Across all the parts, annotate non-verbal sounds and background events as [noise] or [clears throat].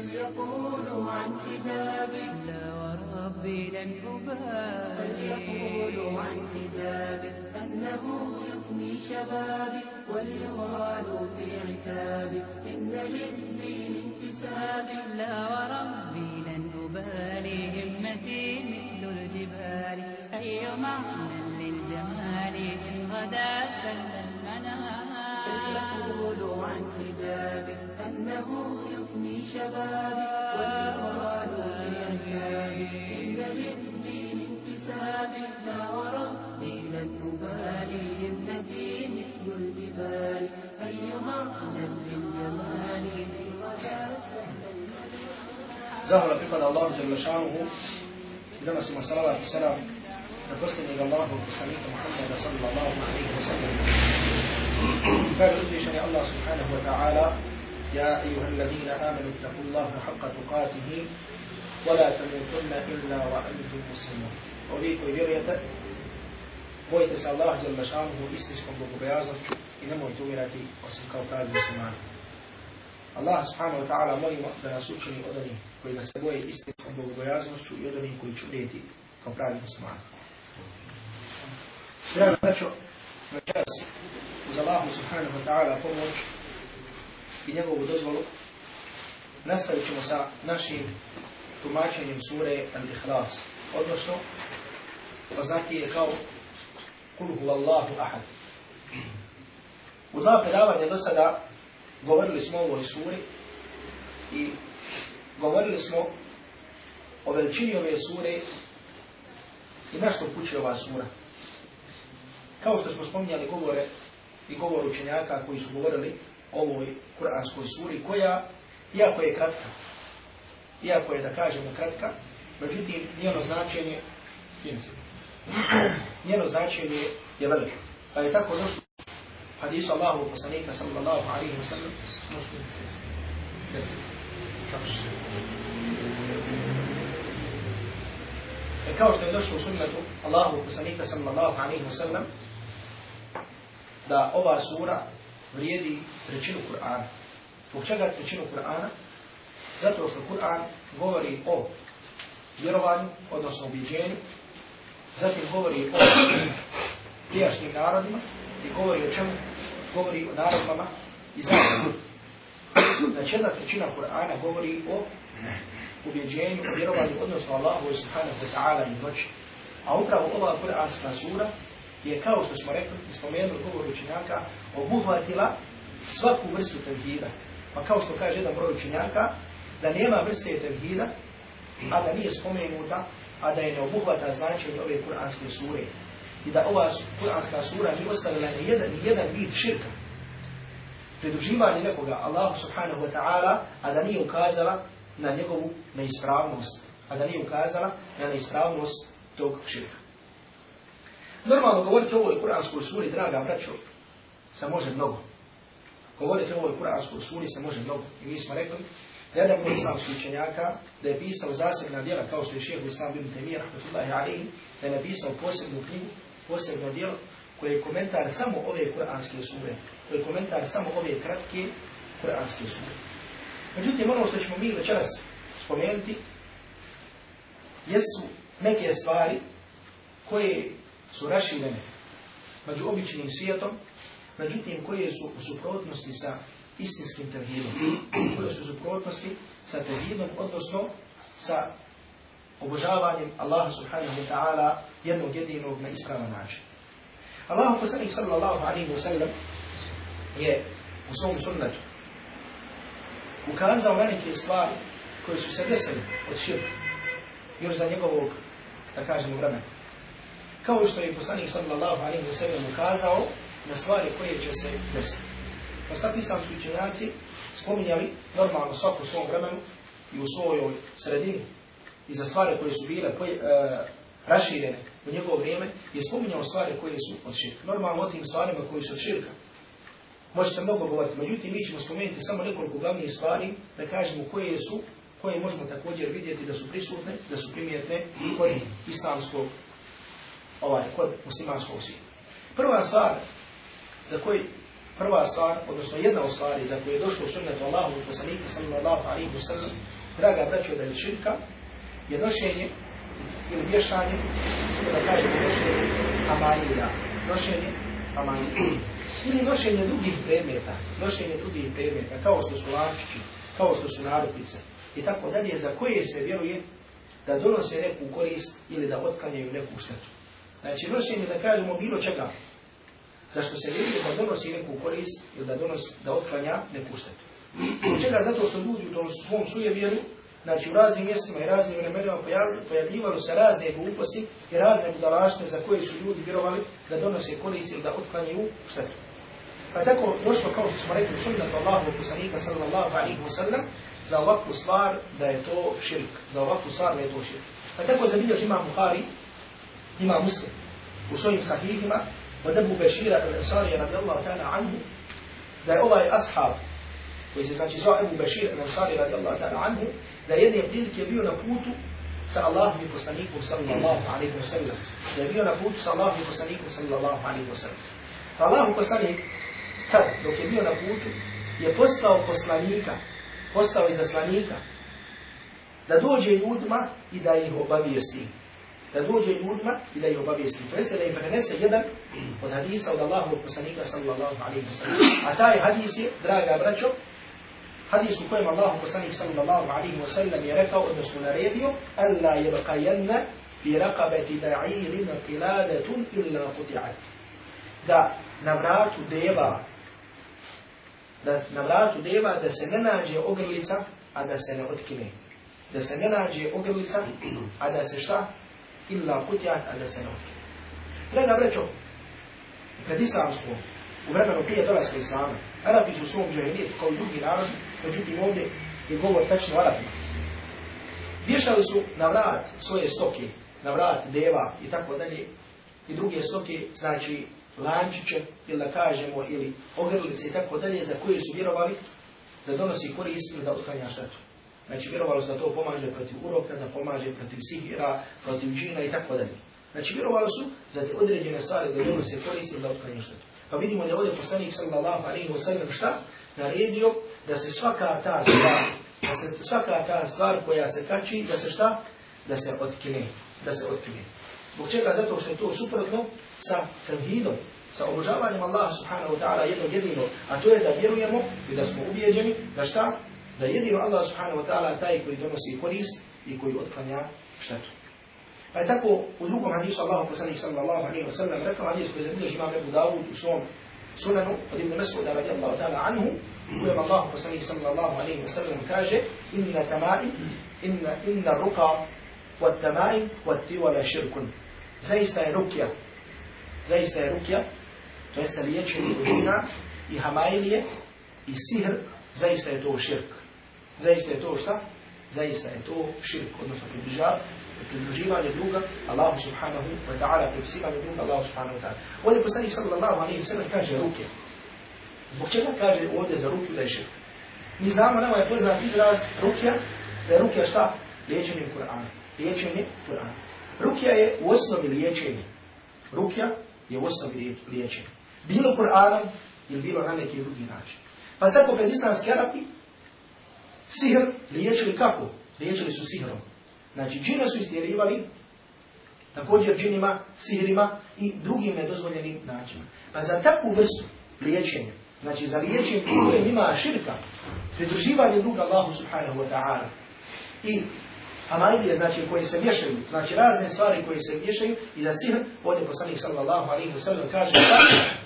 بل يقولوا عن حجابي لا وربي لن بل أبالي يقولوا عن حجابي أنه يفني شبابي وليغالوا في عتابي إن للدين انتسابي لا وربي لن أبالي. همتي مثل الجبال. أي معنى للجمال إن غدا سل المنام أقول عن حجابي أنه يثني شبابي والمراد في أنيابي إن للدين انتسابي لا وربي لن أبالي ابنتي مثل الجبال. أي معنى للجمال زهرة فقد الله جل شأنه. لمس مسألة في سلامك Allahu poslanika Muhammeda sallallahu alaihi wa sallam. Kaže uzvišen je Allah subhanahu wa ta'ala يا أيها الذين آمنوا اتقوا الله حق تقاته ولا تموتن إلا وأنتم مسلمون nemojte umirati osim kao pravi muslimani. Allah subhanahu wa ta'ala molimo da nas učini od onih koji ga se boje istinskom bogobojaznošću i od onih koji će umrijeti kao pravi muslimani. Drago braćo, večeras uz Allahu subhanahu wa ta'ala pomoć i njegovu dozvolu nastavit ćemo sa našim tumačenjem sure Al-Ikhlas, odnosno poznati je kao Kul huvallahu ahad. U dva predavanja do sada govorili smo o ovoj suri i govorili smo o veličini ove sure i na što puće ova sura. Kao što smo spominjali govore i govor učenjaka koji su govorili o ovoj kuranskoj suri koja, iako je kratka, iako je da kažemo kratka, međutim njeno značenje [clears throat] njeno značenje je veliko. Pa je tako došlo hadisu Allahu poslanika sallallahu alaihi wa sallam E kao što je došlo u sunnetu Allahu poslanika sallallahu alaihi wa sallam da ova sura vrijedi trećinu Kur'ana. Zbog čega trećinu Kur'ana? Zato što Kur'an govori o vjerovanju, odnosno ubjeđenju, zatim govori o prijašnjim narodima i govori o čemu? Govori o narodima i zatim. Znači jedna trećina Kur'ana govori o ubjeđenju, vjerovanju, odnosno Allahu subhanahu wa ta'ala i noći. A upravo ova Kur'anska sura je kao što smo rekli i spomenuli govor učenjaka, obuhvatila svaku vrstu tevhida. Pa kao što kaže jedan broj učenjaka, da nema vrste tevhida, a da nije spomenuta, a da je ne obuhvata značenje ove kuranske sure. I da ova kuranska sura nije ostavila ni jedan, jedan vid širka. Pridruživanje nekoga Allahu subhanahu wa ta'ala, a da nije ukazala na njegovu neispravnost. A da nije ukazala na neispravnost tog širka. Normalno govoriti o ovoj kuranskoj suri, draga braćo, se može mnogo. Govoriti o ovoj kuranskoj suri se može mnogo. I mi smo rekli da jedan od islamskih učenjaka da je pisao zasebna djela kao što je šehr Islam ibn Temir, da je napisao posebnu knjigu, posebno djelo koje je komentar samo ove kuranske sure. To je komentar samo ove kratke kuranske sure. Međutim, ono što ćemo mi večeras spomenuti jesu neke stvari koje su raširene među običnim svijetom, međutim koje su u suprotnosti sa istinskim tevhidom, koje su u suprotnosti sa tevhidom, odnosno sa obožavanjem Allaha subhanahu wa ta'ala jednog jedinog na ispravan način. Allahu poslanik sallallahu alaihi wa sallam je u svom sunnetu ukazao na neke stvari koje su se desili od širka još za njegovog, da kažemo, vremena. Kao što je poslanik sallallahu alaihi wa sallam ukazao na stvari koje će se desiti. Ostati islamski učenjaci spominjali normalno svaku svom vremenu i u svojoj sredini i za stvari koje su bile uh, raširene u njegovo vrijeme je spominjao stvari koje su od širka. Normalno o tim stvarima koji su od širka može se mnogo govoriti, međutim mi ćemo spomenuti samo nekoliko glavnih stvari da kažemo koje su koje možemo također vidjeti da su prisutne, da su primjetne kod islamskog, ovaj, kod muslimanskog svijeta. Prva stvar za koji prva stvar, odnosno jedna od stvari za koje je došlo sunnetu Allahu i poslanika sallallahu alaihi wa sallam, draga braćo da je širka, je nošenje ili vješanje, da kažemo nošenje amanija, nošenje amanija. Ili nošenje drugih predmeta, nošenje drugih predmeta, kao što su lančići, kao što su narukvice i tako dalje, za koje se vjeruje da donose neku korist ili da otklanjaju neku štetu. Znači, nošenje, da kažemo, bilo čega, zašto se vjeruje da donosi neku korist ili da, donosi, da otklanja neku štetu. Čega? Zato što ljudi u tom svom sujevjeru, znači u raznim mjestima i raznim vremenima pojavljivalo se razne gluposti i razne budalaštine za koje su ljudi vjerovali da donose korist ili da otklanjaju štetu. Pa tako došlo, kao što smo rekli, sunnat Allahu poslanika sallallahu alaihi wa sallam, za ovakvu stvar da je to širk. Za ovakvu stvar da je to širk. Pa tako zabilježi ima Buhari, ima Muslim, u svojim sahihima, od Ebu Bešira al-Ansarija radijallahu ta'ala anhu, da je ovaj ashab, koji se znači zvao Ebu Bešir al-Ansari radijallahu ta'ala anhu, da je jedne prilike bio na putu sa Allahom i poslanikom sallallahu alaihi wa sallam. Da je bio na putu sa Allahom i poslanikom sallallahu alaihi wa sallam. Pa Allahom poslanik, tad, dok je bio na putu, je poslao poslanika, poslao izaslanika, da dođe ljudima i da ih obavijesti. Da dođe ljudima i da ih obavijesti. To jeste da im prenese jedan od hadisa od Allahovog poslanika sallallahu alaihi wa sallam. A taj hadis je, draga braćo, hadis u kojem Allahu poslanik sallallahu alaihi wa sallam je rekao, odnosno naredio, Alla jebqajanna fi raqabati da'irin qiladatun illa quti'at. Da na vratu deva da na vratu deva da se ne nađe ogrlica, a da se ne otkine. Da se ne nađe ogrlica, a da se šta? Illa kutjat, a otkine. Draga brećo, pred islamskom, u vremenu prije dolaska islama, Arapi su svom džahilijetu kao i drugi narodi, međutim ovdje je govor tačno o Arapima. Vješali su na vrat svoje stoke, na vrat deva i tako dalje, i druge stoke, znači lančiće, ili da kažemo, ili ogrlice i tako dalje, za koje su vjerovali da donosi korist ili da otklanja štetu. Znači, vjerovali su da to pomaže protiv uroka, da pomaže protiv sihira, protiv džina i tako dalje. Znači, vjerovali su za te određene stvari da donose korist ili da otklanja štetu. Pa vidimo da je ovdje poslanik sallallahu alaihi wa sallam šta? Naredio da se svaka ta stvar, da se svaka ta stvar koja se kači, da se šta? Da se otkine. Da se otkine. Zbog čega? Zato što je to suprotno sa tevhidom, sa obožavanjem Allaha subhanahu wa ta'ala jednog jedinog, a to je da vjerujemo i da smo ubijeđeni da šta? Da jedino Allah subhanahu wa ta'ala taj koji donosi korist i koji otklanja štetu. Pa je tako u drugom hadisu Allahu poslanik sallallahu alaihi wa sallam rekao hadis koji zabilježi imam Ebu Dawud u svom sunanu od Ibn Mas'uda radijallahu ta'ala anhu kojem Allahu poslanik sallallahu alaihi wa sallam kaže inna tamaim, inna, inna ruka والتمائم والتول شرك zaista je rukja zaista je rukja to jeste liječenje užina i hamailije i sihr zaista je to širk zaista je to šta? zaista je to širk odnosno pridruživanje druga Allahu subhanahu wa ta'ala pripisivanje druga Allahu subhanahu wa ta'ala ovdje poslanik sallallahu alaihi wa sallam kaže ruke zbog čega kaže ovdje za rukju da je širk mi znamo nama je poznat izraz rukja da je rukja šta? liječenje Kur'ana liječenje Kur'ana. Rukja je u osnovi liječenje. Rukja je u osnovi liječenje. Bilo Kur'anom ili bilo na neki drugi način. Pa tako pred islamski Arapi sihr liječili kako? Liječili su sihrom. Znači džine su istjerivali također džinima, sihrima i drugim nedozvoljenim načinima. Pa za takvu vrstu liječenja, znači za liječenje koje ima širka, pridruživanje druga Allahu subhanahu wa ta'ala i hamaidije, znači koje se miješaju, znači razne stvari koje se miješaju i da sihr, ovdje poslanik sallallahu alaihi wa sallam kaže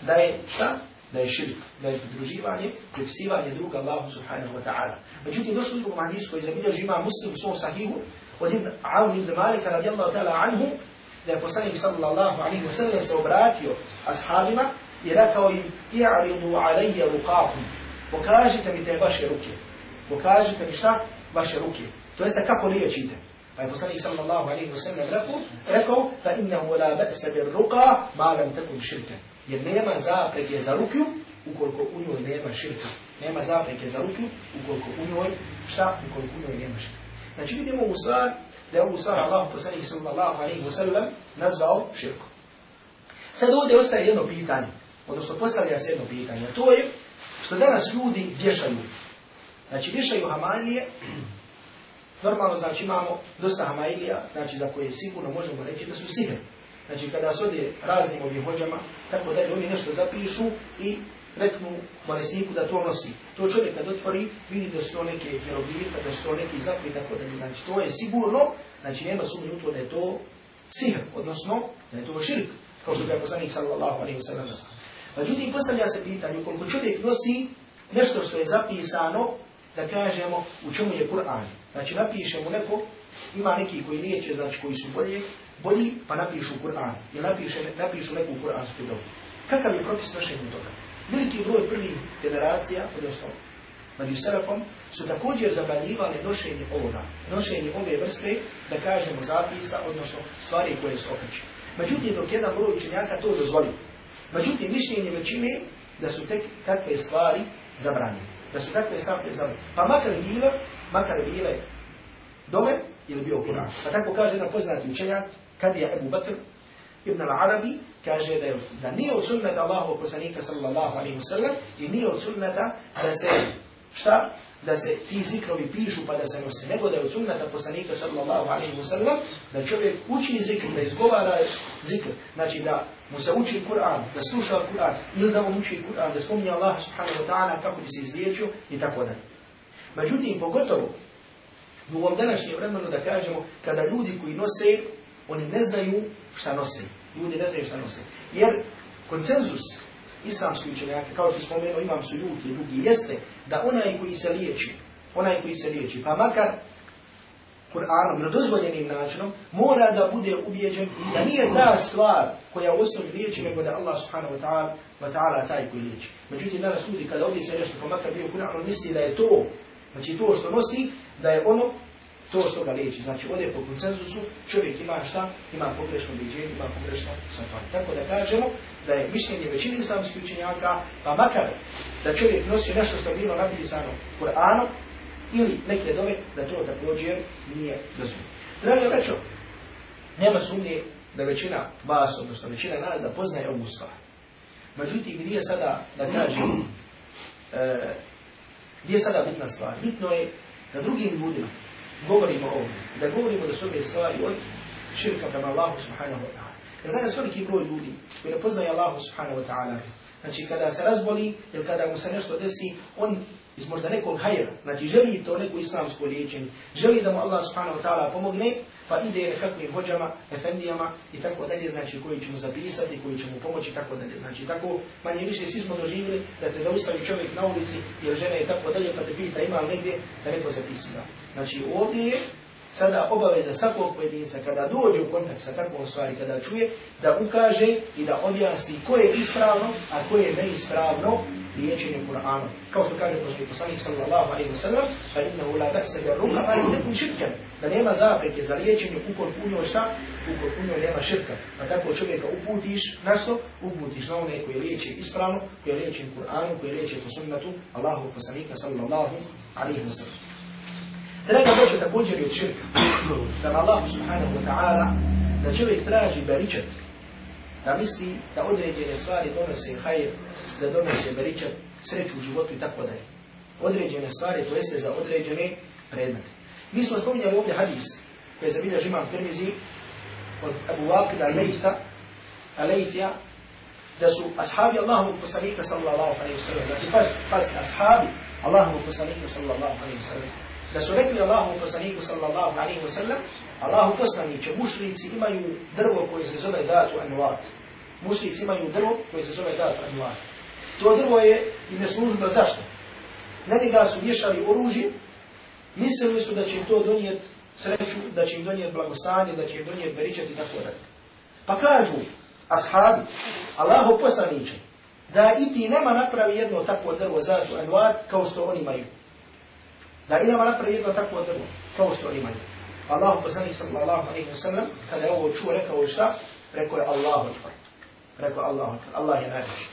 da, je šta? Da je širk, da je pridruživanje, pripisivanje druga Allahu subhanahu wa ta'ala. Međutim, došlo drugom hadisu koji zabilježi ima muslim u svom sahihu, od ibn Aun ibn Malika radijallahu ta'ala anhu, da je poslanik sallallahu alaihi wa sallam se obratio ashabima i rekao im, i'aridu alaija rukakum, pokažite mi te vaše ruke. Pokažite mi šta? Vaše ruke. To jeste kako liječite. Pa je poslanik sallallahu alaihi wa sallam rekao, rekao, fa innahu la ba'sa bir ruqa ma lam takun širka. Jer nema zapreke za rukju, ukoliko u njoj nema širka. Nema zapreke za rukju, ukoliko u njoj, šta? Ukoliko u njoj nema širka. Znači vidimo u stvar, da je ovu stvar Allah poslanik sallallahu alaihi wa sallam nazvao širkom. Sad ovdje ostaje jedno pitanje. odnosno postavlja se jedno pitanje. To je što danas ljudi vješaju. Znači vješaju hamailije, [clears throat] normalno znači imamo dosta hamailija, znači za koje sigurno možemo reći da su sihr. Znači kada se ode raznim ovim hođama, tako da oni nešto zapišu i reknu bolesniku da to nosi. To čovjek kad otvori, vidi da su to neke hieroglife, da su to neki znakovi, tako da znači to je sigurno, znači nema sumnje u to da je to sihr, odnosno da je to širk, kao što je poslanik sallallahu alaihi wa sallam Međutim, postavlja se pitanje, ukoliko čovjek nosi nešto što je zapisano, da kažemo u čemu je Kur'an. Znači napišemo neko, ima neki koji liječe, znači koji su bolje, bolji, pa napišu Kur'an. Ili napiše, napišu neku Kur'ansku dobu. Kakav je propis nošenja toga? Veliki broj prvih generacija, odnosno među Serapom, su također zabranjivali nošenje ovoga, nošenje ove vrste, da kažemo zapisa, odnosno stvari koje se okreće. Međutim, dok jedan broj učenjaka to dozvoli. Međutim, mišljenje većine da su tek takve stvari zabranjene. Da su takve stvari zabranjene. Pa makar bilo, makar bile dome ili bio Kur'an. Pa tako kaže jedan poznati učenjak, kad je Ebu Bakr ibn al-Arabi, kaže da, da nije od sunnata Allahovog poslanika sallallahu alaihi wasallam i nije od sunnata da se, šta? Da se ti zikrovi pišu pa da se nose. Nego da je od sunnata poslanika sallallahu alaihi wasallam da čovjek uči zikr, da izgovara zikr. Znači da mu se uči Kur'an, da sluša Kur'an ili da on uči Kur'an, da spominje Allah subhanahu wa ta'ala kako bi se izliječio i tako dalje. Međutim, pogotovo u ovom današnjem vremenu da kažemo kada ljudi koji nose, oni ne znaju šta nose. Ljudi ne znaju šta nose. Jer konsenzus islamski učenjaka, kao što spomenuo, imam su ljudi i drugi, jeste da onaj koji se liječi, onaj koji se liječi, pa makar Kur'anom, na dozvoljenim načinom, mora da bude ubijeđen da nije ta stvar koja u osnovi liječi, nego da Allah subhanahu wa ta'ala wa ta'ala taj koji liječi. Međutim, danas ljudi kada ovdje se nešto, pa makar bio Kur'an, misli da je to, znači to što nosi, da je ono to što ga liječi. Znači, ovdje po konsenzusu čovjek ima šta? Ima pogrešno ubiđenje, ima pogrešno shvatanje. Tako da kažemo da je mišljenje većine islamskih učenjaka, pa makar da čovjek nosi nešto što je bilo napisano Kur'anom, ili neke dove, da to također nije dozvoljeno. Draga braćo, nema sumnje da većina vas, odnosno većina nas, da poznaje ovu stvar. Međutim, gdje je sada, da kažem, [clears throat] e, gdje je sada bitna stvar? Bitno je da drugim ljudima govorimo o ovom, da govorimo da su ove stvari od širka prema Allahu subhanahu wa ta'ala. Jer danas veliki broj ljudi koji ne poznaje Allahu subhanahu wa ta'ala, znači kada se razboli ili kada mu se nešto desi, on iz možda nekog hajra, znači želi to neko islamsko liječenje, želi da mu Allah subhanahu wa ta'ala pomogne, pa ide nekakvim hođama, efendijama i tako dalje, znači koji će mu zapisati, koji će mu pomoći i tako dalje. Znači tako manje više svi smo doživjeli da te zaustavi čovjek na ulici ili žena i tako dalje, pa te pita ima li negdje da neko zapisiva. Znači ovdje je sada obaveza svakog pojedinca kada dođe u kontakt sa takvom stvari, kada čuje, da ukaže i da objasni ko je ispravno, a ko je neispravno liječenje Kur'anom. Kao što kaže Božni poslanik sallallahu alaihi wa sallam, fa innahu la ba'sa bi ruha, ali nekum širkan, da nema zapreke za liječenje ukoliko u njoj šta, ukoliko u njoj nema širka. Pa tako čovjeka uputiš na što? Uputiš na one koji liječe ispravno, koji liječe Kur'anu, koji liječe po sunnatu Allahu poslanika sallallahu alaihi wa sallam. Treba doći također i od širka. Da Allah subhanahu wa ta'ala, da čovjek traži beričat, da misli da određene stvari donose hajr, da donose beričat, sreću u životu i tako dalje. Određene stvari, to jeste za određene predmete. Mi smo spominjali ovdje hadis koji je zabilja žimam Tirmizi od Abu Waqida Lejta, Alejfija, da su ashabi Allahovog poslanika sallallahu alaihi wa sallam, znači pas, pas ashabi Allahovog poslanika sallallahu alaihi wa sallam, da su rekli Allahu poslaniku sallallahu alaihi wa sallam, Allahu poslaniće, mušrici imaju drvo koje se zove datu anuat. Mušrici imaju drvo koje se zove datu anuat. To drvo je im je služilo zašto? Na njega su vješali oružje, mislili su da će to donijeti sreću, da će im donijeti blagostanje, da će im donijeti beričat i tako dalje. Pa kažu ashabi, Allahu poslaniće, da i ti nama napravi jedno takvo drvo zatu anuat kao što oni imaju. Da i nama napravi jedno takvo drvo kao što oni imaju. Allahu poslanik sallallahu alaihi wa sallam, kada je ovo čuo, rekao je šta? Rekao je Allahu. Rekao Allahu. Allah je najveći.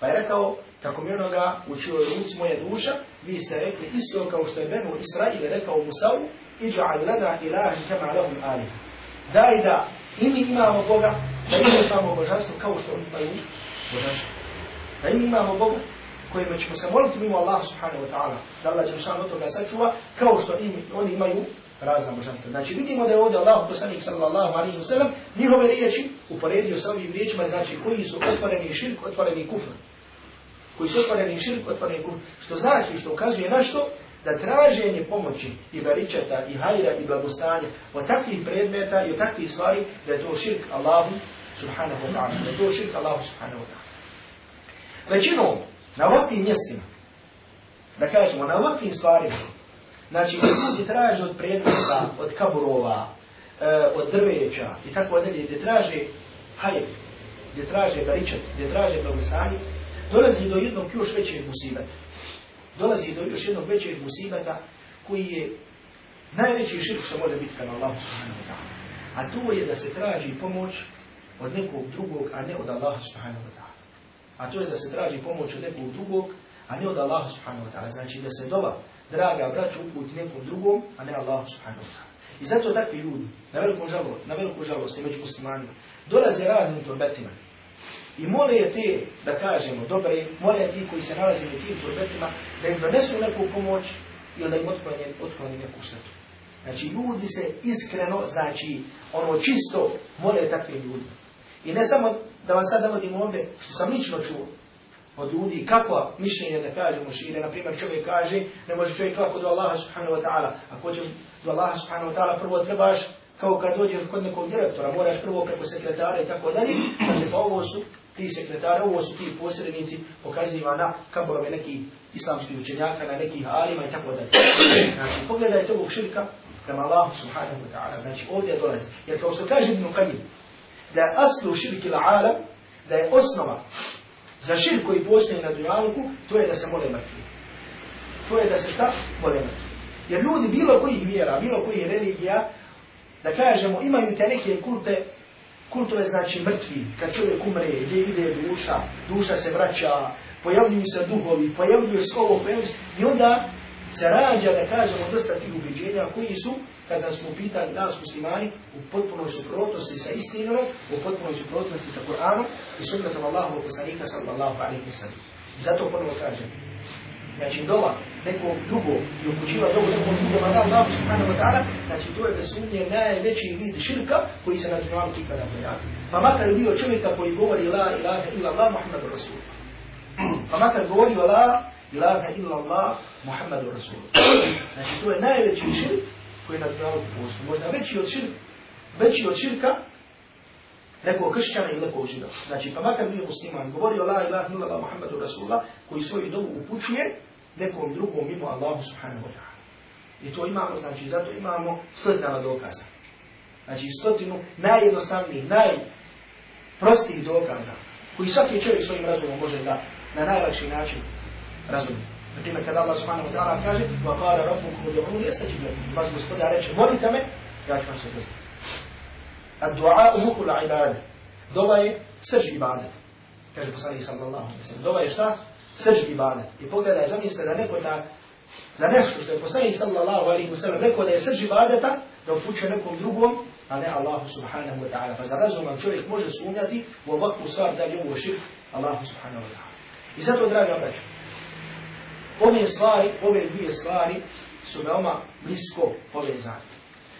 Pa je rekao, kako mi onoga učio ruci moja duša, vi ste rekli isto kao što je Benu Israil rekao Musavu, iđa'al lana ilahin kama lahum alih. Daj da i mi imamo Boga Da imamo božanstvo kao što oni imaju božanstvo. Da mi imamo Boga kojima ćemo se moliti mimo Allah subhanahu wa ta'ala, da Allah Đelšan od toga sačuva, kao što oni imaju razna božanstva. Znači vidimo da je ovdje Allah poslanik sallallahu alaihi wa sallam njihove riječi uporedio sa ovim riječima, znači koji su otvoreni širk, otvoreni kufr. Koji su otvoreni širk, otvoreni kufr. Što znači, što ukazuje na što? Da traženje pomoći i baričata i hajra i blagostanja od takvih predmeta i od takvih stvari, da je to širk Allahu subhanahu wa ta'ala. Da je to širk Allahu subhanahu wa ta'ala. Većinom, na ovakvim mjestima, da kažemo, na ovakvim stvarima, znači ljudi traže od predmeta, od kaburova, e, od drveća i tako dalje, gdje traže hajr, gdje traže baričat, gdje traže blagostanje, dolazi do jednog još većeg musibeta. Dolazi do još jednog većeg musibeta koji je najveći širk što može biti prema Allahu subhanahu wa. A to je da se traži pomoć od nekog drugog, a ne od Allaha subhanahu wa ta'ala. A to je da se traži pomoć od nekog drugog, a ne od Allaha subhanahu wa ta'ala. Znači da se dova, draga braću, uputi nekom drugom, a ne Allahu subhanahu wa ta'ala. I zato takvi ljudi, na veliku žalost, na veliku žalost među muslimanima, dolaze raznim turbetima. I mole te, da kažemo, dobre, mole ti koji se nalaze u tim turbetima, da im donesu neku pomoć ili da im otkloni, otkloni neku štetu. Znači, ljudi se iskreno, znači, ono čisto mole takvim ljudima. I ne samo da vam sad navodim ovdje, što sam lično čuo od ljudi, kakva mišljenje da kažemo šire, na primjer čovjek kaže, ne može čovjek lako do Allaha subhanahu wa ta'ala, ako ćeš do Allaha subhanahu wa ta'ala, prvo trebaš, kao kad dođeš kod nekog direktora, moraš prvo preko sekretara i tako dalje, kaže pa ovo su ti sekretari, ovo su ti posrednici, pokaziva na kaborove nekih islamskih učenjaka, na nekih alima i tako dalje. Znači, pogledajte ovog širka prema Allahu subhanahu wa ta'ala, znači ovdje dolazi. Jer kao što kaže Ibn Qayyim, da je aslu širki alam, da je osnova za širk koji postoji na dunjaluku, to je da se mole mrtvi. To je da se šta? Mole mrtvi. Jer ljudi bilo kojih vjera, bilo kojih religija, da kažemo, imaju te neke kulte, kultove znači mrtvi, kad čovjek umre, gdje ide duša, duša se vraća, pojavljuju se duhovi, pojavljuju se ovo, i onda se rađa, da kažemo, dosta tih ubeđenja koji su, kada smo pitali nas muslimani, u potpunoj suprotnosti sa istinom, u potpunoj suprotnosti sa Kur'anom i sunnetom Allahovog poslanika sallallahu alaihi wa sallam. Zato ponovo kažem, znači doma nekog drugog i upućiva dobu nekog drugog, a da subhanahu wa ta'ala, znači to je bez sumnje najveći vid širka koji se na dunjalu ikada pojavi. Pa makar bio čovjeka koji govori la ilaha illa Allah Muhammadu Rasul. [clears throat] Pa makar govori la ilaha illa Allah Muhammadu Rasul. Znači to je najveći širk koji na dunjalu postoji. Možda veći od širka, veći od širka nekog kršćana ili nekog žida. Znači, pa makar bio musliman, govorio la ilaha illallah Muhammadu Rasulullah, koji svoju dovu upućuje nekom drugom mimo Allahu subhanahu wa ta'ala. I to imamo, znači, zato imamo stotinama dokaza. Znači, stotinu najjednostavnijih, najprostijih dokaza, koji svaki čovjek svojim razumom može da na najlakši način razumije. Na primjer, kada Allah subhanahu wa ta'ala kaže وَقَالَ رَبُّكُمُ دُعُونِ يَسْتَجِبْ لَكُمْ Vaš gospodar reče, molite me, ja ću vam se odazvati. الدعاء مخ العبادة دوا je srž ibadet. Kaže poslanik sallallahu alejhi ve sellem. Dova je šta? Srž ibadet. I pogledaj, zamislite da neko da za nešto što je poslanik sallallahu alejhi ve sellem rekao da je srž ibadeta, da upućuje nekom drugom, a ne Allahu subhanahu wa ta'ala. Pa za razuman čovjek može sumnjati u ovakvu stvar da li je ovo širk Allahu subhanahu wa ta'ala. I zato, draga braćo, ove stvari, ove dvije stvari su veoma blisko povezane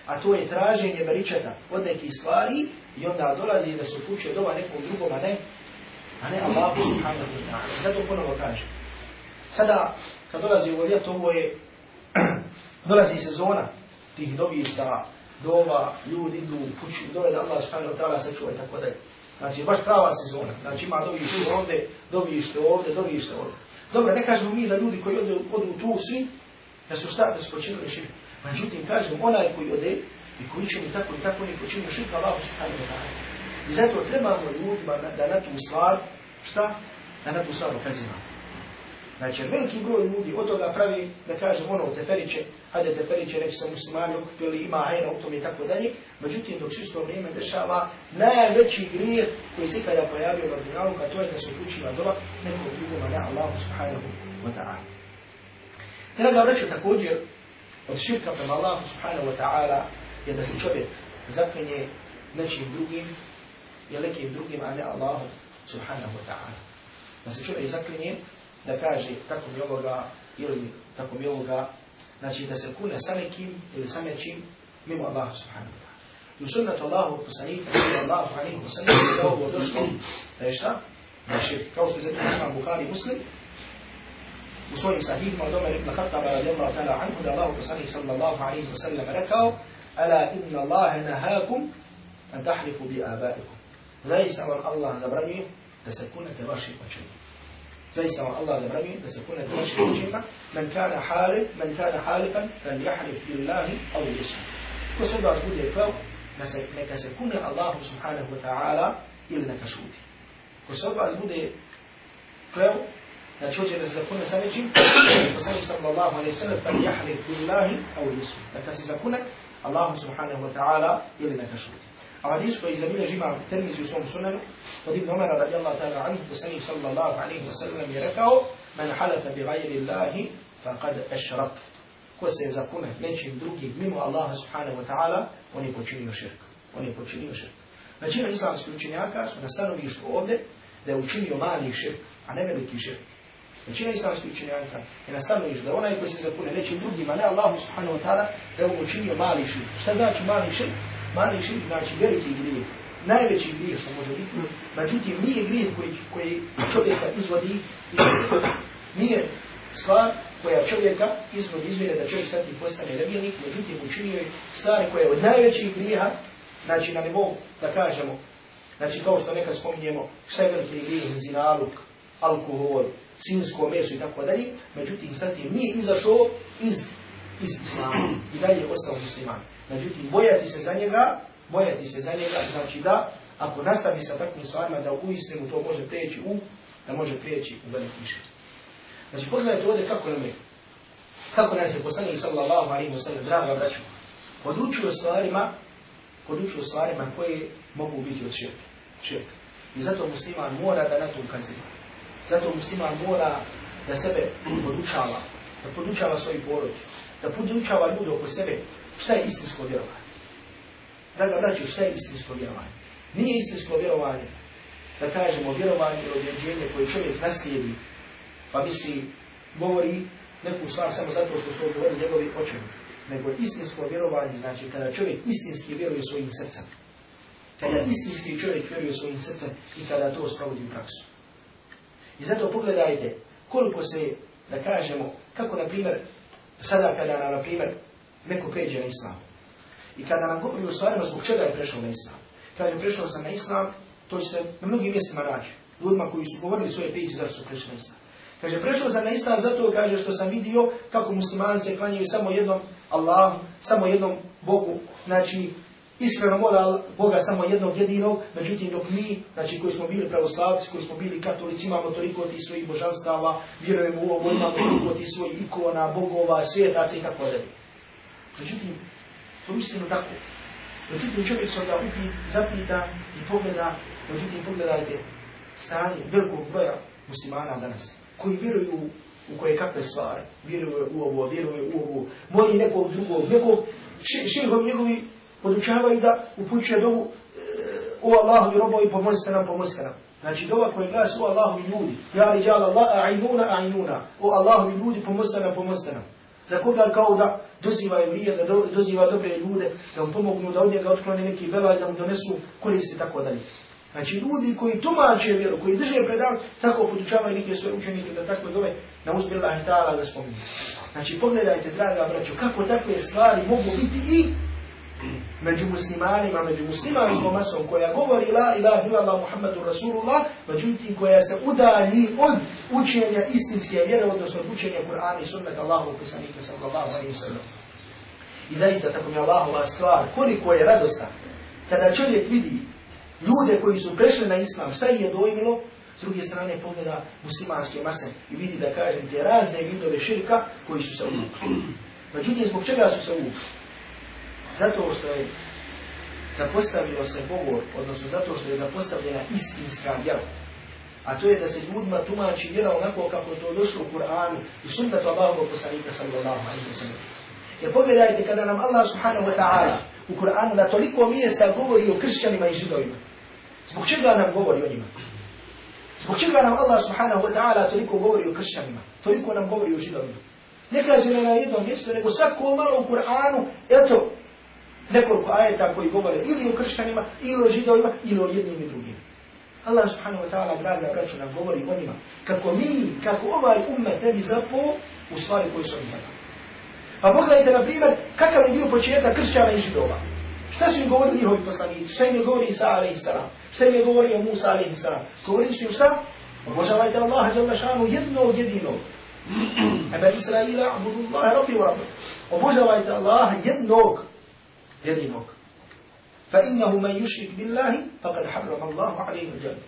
a to je traženje beričeta od nekih stvari i onda dolazi da se upućuje dova nekom drugom, a ne, a ne Allahu subhanahu wa ta'ala. Zato ponovo kažem. Sada, kad dolazi ovo ljeto, ovo je, [clears throat] dolazi sezona tih dobista, dova, ljudi idu, puću, dove da Allah subhanahu wa ta'ala sačuva i tako dalje. Znači, baš prava sezona. Znači, ima dovište ovdje, dovište ovdje, dovište ovdje. Dobro, ne kažemo mi da ljudi koji odu, odu tu svi, da su šta, da su počinili širk. Međutim, kažem, onaj koji ode i koji čini tako i tako, oni počinju širk Allahu subhanahu wa ta'ala. I zato trebamo ljudima da na tu stvar, šta? Da na tu stvar ukazivamo. Znači, veliki broj ljudi od toga pravi, da kažem, ono, teferiće, hajde teferiće, neki se muslimani okupili, ima hajna u tom i tako dalje. Međutim, dok se isto vrijeme dešava, najveći grijeh koji se ikada pojavio na dunjalu, a to je da se uključiva dova nekog drugog, ne Allahu subhanahu wa ta'ala. Draga vreću također, od širka prema Allahu subhanahu wa ta'ala je da se čovjek zaklinje nečim drugim ili nekim drugim, a ne Allahu subhanahu wa ta'ala. Da se čovjek zaklinje, da kaže tako mi ovoga, ili tako mi ovoga, znači da se kune sa nekim ili sa nečim mimo Allahu subhanahu wa ta'ala. I u sunnetu Allahu poslanika, sallallahu alaihi wa sallam, da ovo došlo, da je šta? Je širk. Kao što je zatim imam Bukhari muslim, u svojim sahihima od Omer ibn Khattaba radijallahu ta'ala anhu da Allahu poslanik sallallahu alaihi wa sallam rekao Ala inna Allahe nahakum an tahlifu bi abaikum. Zaista vam Allah zabranjuje da se kunete vašim očima. زيسا الله زبرمي تسكون المشكلة جيمة من كان حالف من كان حالفا فليحلف بالله أو يسمع كسودا تقول يكو نكسكون الله سبحانه وتعالى إلا كشوتي كسودا تقول يكو Znači, hoće da se zakune sa nečim, ko sami sallallahu alaihi sallam, pa jahli kullahi au jesu. Neka se zakune, A hadis koji zabilježi ima termizi u svom sunanu, od Ibn Umara radijallahu ta'ala anhu, poslanik sallallahu alaihi wa sallam je rekao, man halafa bi gajri Allahi, faqad ašrak. Ko se zakune nečim drugim mimo Allaha subhanahu wa ta'ala, on je počinio širk. On je počinio širk. Većina islamskih učenjaka su na stanovištu ovdje da je učinio mali širk, a ne veliki širk. Većina islamskih učenjaka je na stanovištu da onaj koji se zakune nečim drugim, a ne Allahu subhanahu wa ta'ala, da je učinio mali širk. Šta znači mali širk? Mali širk znači veliki grijeh. Najveći grijeh što može biti. Međutim, nije grijeh koji, koji čovjeka izvodi iz Nije stvar koja čovjeka izvodi izmjene da čovjek sad postane nevjernik, međutim učinio je stvari koje je od najvećih grijeha, znači na nivou, da kažemo, znači kao što nekad spominjemo, šta je veliki grijeh, zinaluk, alkohol, svinsko meso i tako dalje, međutim sad tim nije izašao iz, iz islama i dalje je ostao musliman. Međutim, bojati se za njega, bojati se za njega, znači da, ako nastavi sa takvim stvarima, da u istinu to može prijeći u, da može prijeći u veliki šir. Znači, pogledajte ovdje kako nam je, kako nam se poslanik sallallahu alaihi wa sallam, draga braću, podučio stvarima, podučio stvarima koje mogu biti od širka. širka. I zato musliman mora da na to ukazuje. Zato musliman mora da sebe podučava, da podučava svoju porodicu, da podučava ljude oko sebe šta je istinsko vjerovanje. Draga braću, šta je istinsko vjerovanje? Nije istinsko vjerovanje, da kažemo vjerovanje ili objeđenje koje čovjek naslijedi, pa misli, govori neku stvar samo zato što su odgovorili njegovi očevi. Nego istinsko vjerovanje znači kada čovjek istinski vjeruje svojim srcem. Kada istinski čovjek vjeruje svojim srcem i kada to sprovodi u praksu. I zato pogledajte koliko se, da kažemo, kako na primjer, sada kada na primjer, neko pređe na islam. I kada nam govori o stvarima zbog čega je prešao na islam. Kaže, prešao sam na islam, to ćete na mnogim mjestima naći. Ljudima koji su govorili svoje priče zašto su prešli na islam. Kaže, prešao sam na islam zato, kaže, što sam vidio kako muslimani se klanjaju samo jednom Allahu, samo jednom Bogu, znači, iskreno mola Boga samo jednog jedinog, međutim dok mi, znači koji smo bili pravoslavci, koji smo bili katolici, imamo toliko ti svojih božanstava, vjerujemo u ovo, imamo toliko ti svojih ikona, bogova, svijetaca i tako dalje. Međutim, to istinu tako. Međutim, čovjek se onda upi, zapita i pogleda, međutim, pogledajte stanje velikog broja muslimana danas, koji vjeruju u koje kakve stvari, vjeruju u ovo, vjeruju u ovo, moli nekog drugog, nekog, šehom njegovi podučavaju da upućuje dovu o Allahovi robovi, pomozite nam, pomozite nam. Znači dova koja glasi o Allahovi ljudi, ja li djala Allah, a'inuna, a'inuna, o Allahovi ljudi, pomozite nam, pomozite nam. Za koga kao da doziva jevrije, da do, doziva dobre ljude, da mu pomognu, da od njega otklone neki belaj, da mu donesu koristi i tako dalje. Znači ljudi koji tumače vjeru, koji drže predav, tako podučavaju neke svoje učenike da tako dove na Allah ta'ala da spominju. Znači pogledajte, draga braćo, kako takve stvari mogu biti i među muslimanima, među muslimanskom masom koja govori la ilaha illallah Muhammadur Rasulullah, međutim koja se udalji od učenja istinske vjere, odnosno od učenja Kur'ana i sunnata Allahu pisanika sallallahu alaihi sallam. I zaista tako mi je Allahova stvar, koliko je radosta kada čovjek vidi ljude koji su prešli na islam, šta je dojmilo, s druge strane pogleda muslimanske mase i vidi da kažem te razne vidove širka koji su se uvukli. Međutim, zbog čega su se uvukli? Zato što je zapostavilo se Bogor, odnosno zato što je zapostavljena istinska vjera. A to je da se ljudima tumači vjera onako kako to došlo u Kur'anu i sunnatu Allahovog poslanika sallallahu alaihi wa sallam. Jer pogledajte kada nam Allah subhanahu wa ta'ala u Kur'anu na toliko mjesta govori o kršćanima i židovima. Zbog čega nam govori o njima? Zbog čega nam Allah subhanahu wa ta'ala toliko govori o kršćanima? Toliko nam govori o židovima? Ne kaže na jednom mjestu, nego svako malo u Kur'anu, eto, nekoliko ajeta koji govore ili o kršćanima, ili o židovima, ili o jednim i drugim. Allah subhanahu wa ta'ala, draga braću, nam govori o njima. Kako mi, kako ovaj umet ne bi zapao u stvari koje su oni zapali. Pa pogledajte, na primjer, kakav je bio početak kršćana i židova. Šta su im govorili njihovi poslanici? Šta im je govori Isa salam? Šta im je govorio Musa salam? Govorili su im šta? Obožavajte Allaha šanu jednog jedinog. [clears throat] Ebe Israila, abudu Allahe rabbi wa rabbi. Obožavajte Allaha jednog يدينك فإنه من يشرك بالله فقد حرم الله عليه الجنة.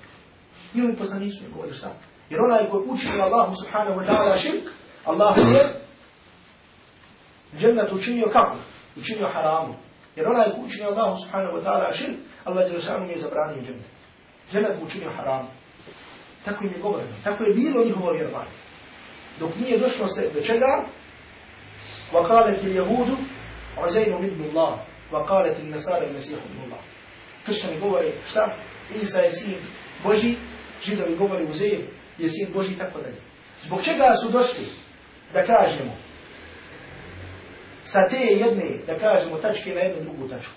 يوم بسنيس يقول شتا يرونا يقول أجل الله يقول وتعالى شرك. الله يقول جنة تشنيو كعب تشنيو حرام. يرونا يقول أجل الله سبحانه وتعالى شرك. الله جل شأنه يزبراني جنة. جنة تشنيو حرام. tako im je govoreno, tako je bilo njihovo vjerovanje. Dok nije došlo se do čega, vakale ti jehudu, ozajno vidnu Allah, وقالت النصارى المسيح ابن الله kršćani govore šta? Isa je sin Boži, židovi govore Uzeir je sin Boži i tako dalje. Zbog čega su došli da kažemo sa te jedne, da kažemo, tačke na jednu drugu tačku.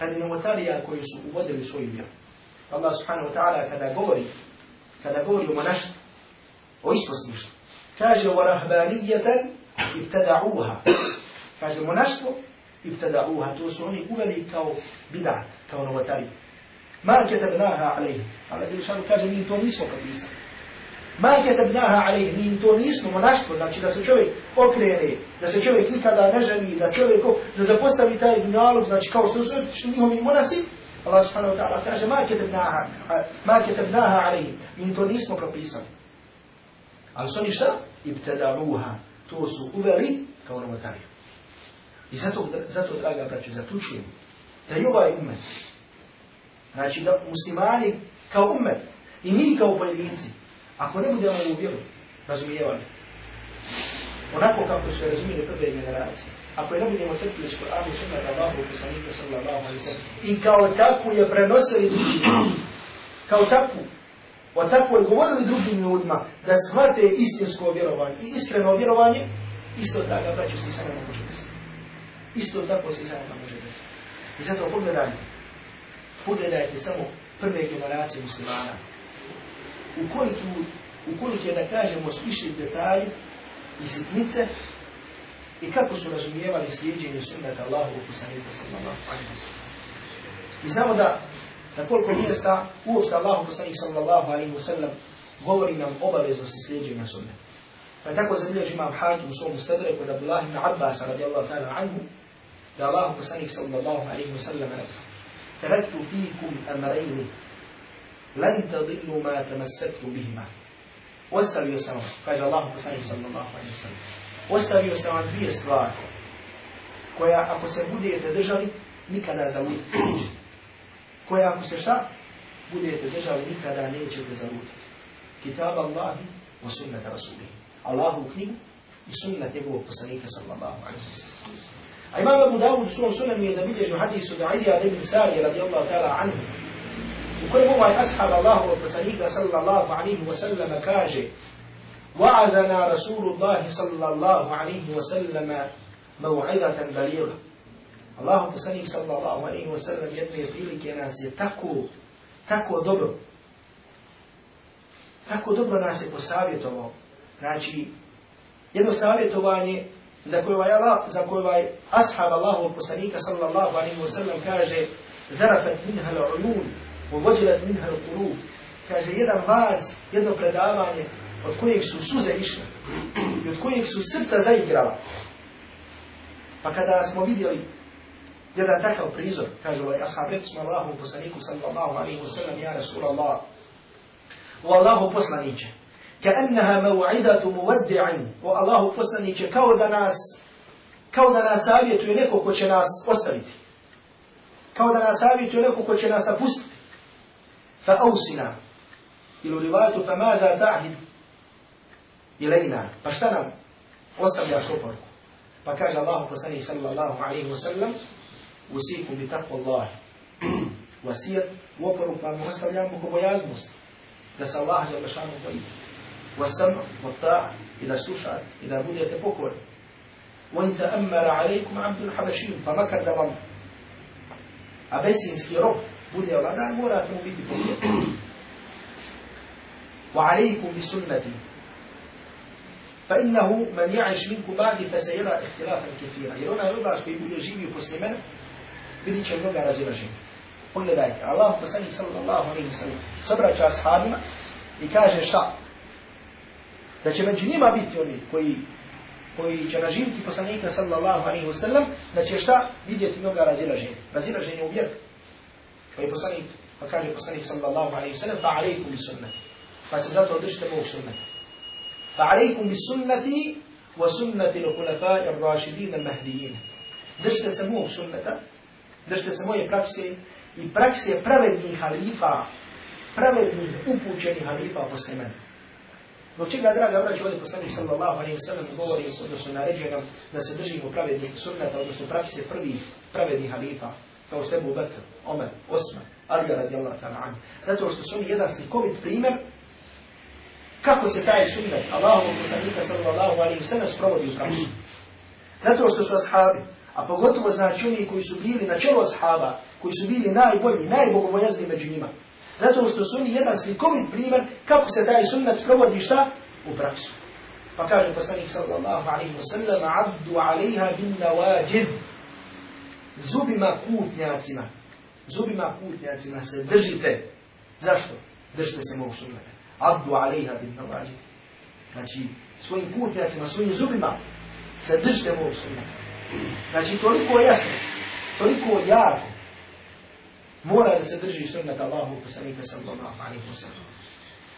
Radi novotarija koji su uvodili svoju vjeru. Allah subhanahu wa ta'ala kada govori, kada govori o monaštvu, o isposništvu, kaže o rahbanijeten ibtada'uha. Kaže monaštvo ibtada'uha, to su oni uveli kao bidat, kao novotariju. Ma ketabnaha alaihi. Allah Đelšanu kaže, mi to nismo propisali. Ma ketabnaha alaihi, mi to nismo monaštvo, znači da se čovjek okrene, da se čovjek nikada ne ženi, da čovjek da zapostavi taj dunjalog, znači kao što su njihovi monasi, Allah subhanahu wa ta'ala kaže, ma ketabnaha, ma ketabnaha alaihi, mi to nismo propisali. Ali su oni šta? Ibtada'uha, to su uveli kao novotariju. I zato, zato draga braće, zaključujem da i ovaj umet, znači da muslimani kao umet i mi kao pojedinci, ako ne budemo u vjeru razumijevali, onako kako su je razumijeli prve generacije, ako ne budemo crpili s Kur'anu sunnata Allahu poslanika sallallahu alaihi sallam i kao takvu je prenosili kao takvu, o takvu je govorili drugim ljudima da shvate istinsko vjerovanje i iskreno vjerovanje, isto draga braće se samo ne može desiti. Isto tako samo ne može desiti. I zato pogledajte, pogledajte samo prve generacije muslimana. Ukoliko, ukoliko je da kažemo su išli detalji i sitnice i kako su razumijevali slijedjenje sunnata Allahu u poslanika sallallahu alaihi wa sallam. I znamo da na koliko mjesta uopšte Allahu poslanik sallallahu alaihi wa sallam govori nam obaveznosti slijedjenja sunnata. Pa tako zabilježi imam hakim u svom stadreku od Abdullah ibn Abbas radijallahu ta'ala anhu da Allah poslanik sallallahu alaihi wasallam rekao Taraktu fikum amrejni lan tadillu ma tamassaktu bihima Ostavio sam vam, kaže Allah poslanik sallallahu alaihi wasallam Ostavio sam vam dvije stvari koja ako se budete držali nikada zalutiti nećete. Koja ako se šta budete držali nikada nećete zalutiti. Kitab Allahi wa sunnata Rasulih. Allahu knjigu i sunnat njegovog poslanika sallallahu alaihi wasallam. A imam Abu Dawud u svom sunanu je zabilježio hadisu Da'ija ibn Sari radijallahu ta'ala anhu u kojem ovaj ashab Allahu od poslanika sallallahu alaihi wa sallam kaže وعدنا رسول الله صلى الله عليه وسلم موعظة بليغة الله poslanik sallallahu alaihi wa sallam jedne prilike nas je tako, tako dobro, tako dobro nas je posavjetovao. Znači, jedno savjetovanje za koje ovaj, Allah, za koje ovaj ashab Allahu poslanika sallallahu alaihi wa sallam kaže zarafat minha l'uyun, uvođilat minha l'qulub. Kaže, jedan vaz, jedno predavanje od kojeg su suze išle i od kojeg su srca zaigrala. Pa kada smo vidjeli jedan takav prizor, kaže ovaj ashab, rekli smo Allahu poslaniku sallallahu alaihi wa sallam, ja Rasulallah, u Allahu poslaniće, كأنها موعدة مودع. والله فسني كاو دناس كاو دناس سابيتو ينكو كوش ناس أسريت كاو دناس سابيتو ينكو كوش ناس أبست فأوسنا إلو رواية فماذا تعهد إلينا. فاشتنا أسر يا شبر فكاج الله فسني صلى الله عليه وسلم وسيكم بتقوى الله. [clears throat] وسير وفرق من مستر يامكم ويازمست دس الله جل شأنه. ويازمست والسمع والطاعة إذا سوشعت إذا بدأت بكر. وإن تأمل عليكم عبد الحبشي فما كردبان أبسينسكي رب بدأ وغدار مورا تنبيت وعليكم بسنتي. فإنه من يعيش منكم بعد فسيرى اختلافا كثيرا. يرون أيضا سبي بدأجي بيقسلمان بدأت شنوغا رزي رجي قل ذلك. الله فسنك صلى الله عليه وسلم. صبرك أصحابنا يكاجر شاء da će među njima biti oni koji koji će naživiti poslanika sallallahu alaihi wasallam, da će šta vidjeti mnoga razilaženja. Razilaženje u vjeru. Pa je poslanik, pa kaže poslanik sallallahu alaihi wasallam, pa alaikum bi sunnati. Pa se zato održite mog sunnata. Pa alaikum bi sunnati wa sunnati l'hulafa ir rašidina mahdijina. Držite se mog sunnata, držite se moje prakse i prakse pravednih halifa, pravednih upućenih halifa posle mene. Zbog čega, draga braća, ovdje poslanik sallallahu alaihi sallam govori, odnosno naređuje nam da se držimo pravednih sunneta, odnosno prakse prvih pravednih halifa, kao što je Abu Bakr, Omer, Osman, Alija radijallahu ta'ala. Zato što su oni jedan slikovit primjer kako se taj sunnet Allahovog poslanika sallallahu alaihi sallam sprovodi u praksu. Zato što su ashabi, a pogotovo znači oni koji su bili na čelu ashaba, koji su bili najbolji, najbogobojazni među njima. Zato što su oni jedan slikovit primjer kako se taj sunnet sprovodi šta? U praksu. Pa kaže poslanik sallallahu alaihi wa sallam, abdu alaiha bin nawajid. Zubima kutnjacima, zubima kutnjacima se držite. Zašto? Držite se mog sunneta. Abdu alaiha bin nawajid. Znači, svojim kutnjacima, svojim zubima se držite mog sunneta. Znači, toliko jasno, toliko jako, mora da se drži sunnata Allahu poslanika sallallahu alaihi wa sallam.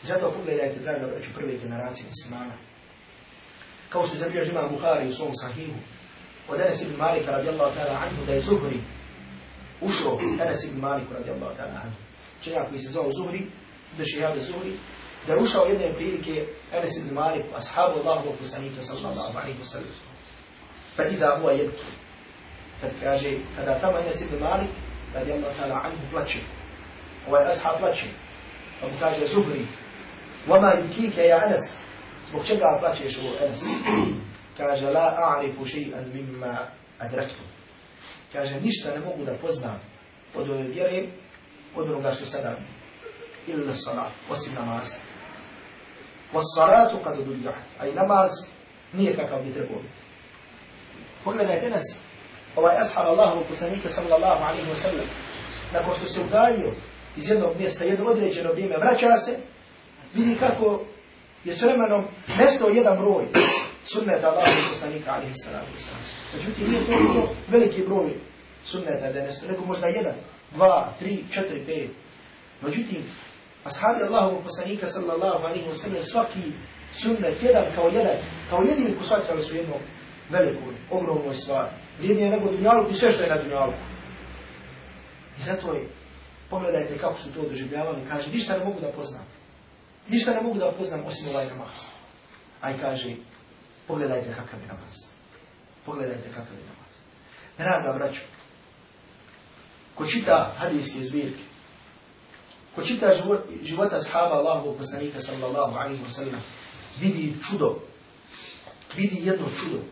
Zato pogledajte, draga braću, prve generacije muslimana. Kao što zabilježi imam Buhari u svom sahihu, od Enes ibn Malika radijallahu ta'ala anhu, da je Zuhri ušao, Enes ibn Maliku radijallahu ta'ala anhu, čenjak koji se zvao Zuhri, da šihade Zuhri, da je ušao jedne prilike Enes ibn Malik, ashabu Allahu poslanika sallallahu alaihi wa sallam. Pa idha huwa kaže, kada tamo Enes ibn Malik, radi Allah ta'ala anhu plaće. Ovaj Asha plaće. Pa mu kaže Zuhri, وما يكيك يا أنس بوك شكا أبلاش يشغو أنس كاجا لا أعرف شيئا مما أدركت كاجا نشتا نموغو دا بوزنا ودو يديري ودو نقاش كسنا إلا الصلاة وسي نماز والصلاة قد دلعت أي نماز نيكا كاو يتربو بيت فقال لا تنس ovaj ashab Allahovog poslanika sallallahu alaihi wa sallam, nakon što se udaljio iz jednog mjesta, jedno određeno vrijeme, vraća se, vidi kako je s vremenom nestao jedan broj sunneta Allahovog poslanika alaihi sallam. Međutim, nije to bilo veliki broj sunneta da je nestao, nego možda jedan, dva, tri, četiri, pet. Međutim, ashabi Allahovog poslanika sallallahu alaihi wa sallam svaki sunnet jedan kao jedan, kao jedini kusvatrali su jednu veliku, ogromnu stvar. Vrijednije nego dunjalu i sve što je na dunjalu. I zato je, pogledajte kako su to doživljavali, kaže, ništa ne mogu da poznam. Ništa ne mogu da poznam osim ovaj namaz. A i kaže, pogledajte kakav je namaz. Pogledajte kakav je namaz. Draga braću, ko čita hadijske zbirke, ko čita život, života sahaba Allahovog poslanika sallallahu alaihi wa sallam, vidi čudo, vidi jedno čudo.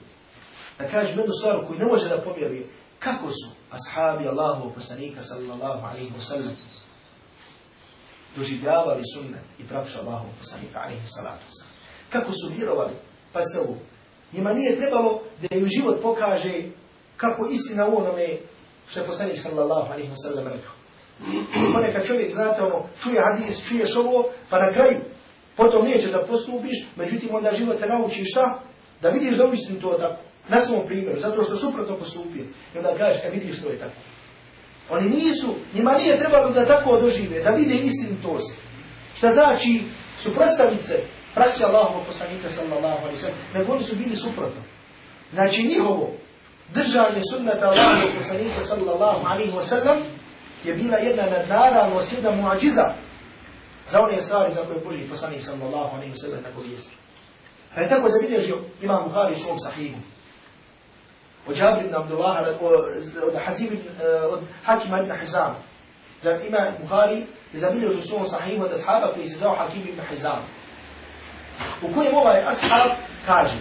Da kažem jednu stvar koju ne može da povjeruje, kako su ashabi Allahovog poslanika sallallahu alaihi wa sallam doživljavali sunnet i praksu Allahovog poslanika alaihi salatu. Kako su vjerovali, pa ste ovo, njima nije trebalo da im život pokaže kako istina u onome što je poslanik sallallahu alaihi wa sallam rekao. [clears throat] Ponekad čovjek, znate, ono, čuje hadis, čuješ ovo, pa na kraju, potom neće da postupiš, međutim onda život te nauči šta? Da vidiš da uistinu to tako. Na svom primjeru, zato što suprotno postupio. I onda kažeš, e vidiš to je tako. Oni nisu, njima nije trebalo da tako dožive, da vide istinitost. Šta znači suprostavice praksi Allahovog poslanika sallallahu alaihi sallam, nego oni su bili suprotno. Znači njihovo držanje sunnata Allahovog poslanika sallallahu alaihi sallam je bila jedna nadnaravnost, jedna muadžiza za one stvari za koje Boži poslanik sallallahu alaihi sallam tako vijesti. Pa je tako zabilježio imam Buhari u svom sahihu. وجابر بن عبد الله على حسيب أه بن حزام. زاد إمام بخاري زميل الرسول صحيح وتسحابه في سزاو حاكم بن حزام. وكل مرة أصحاب كاجي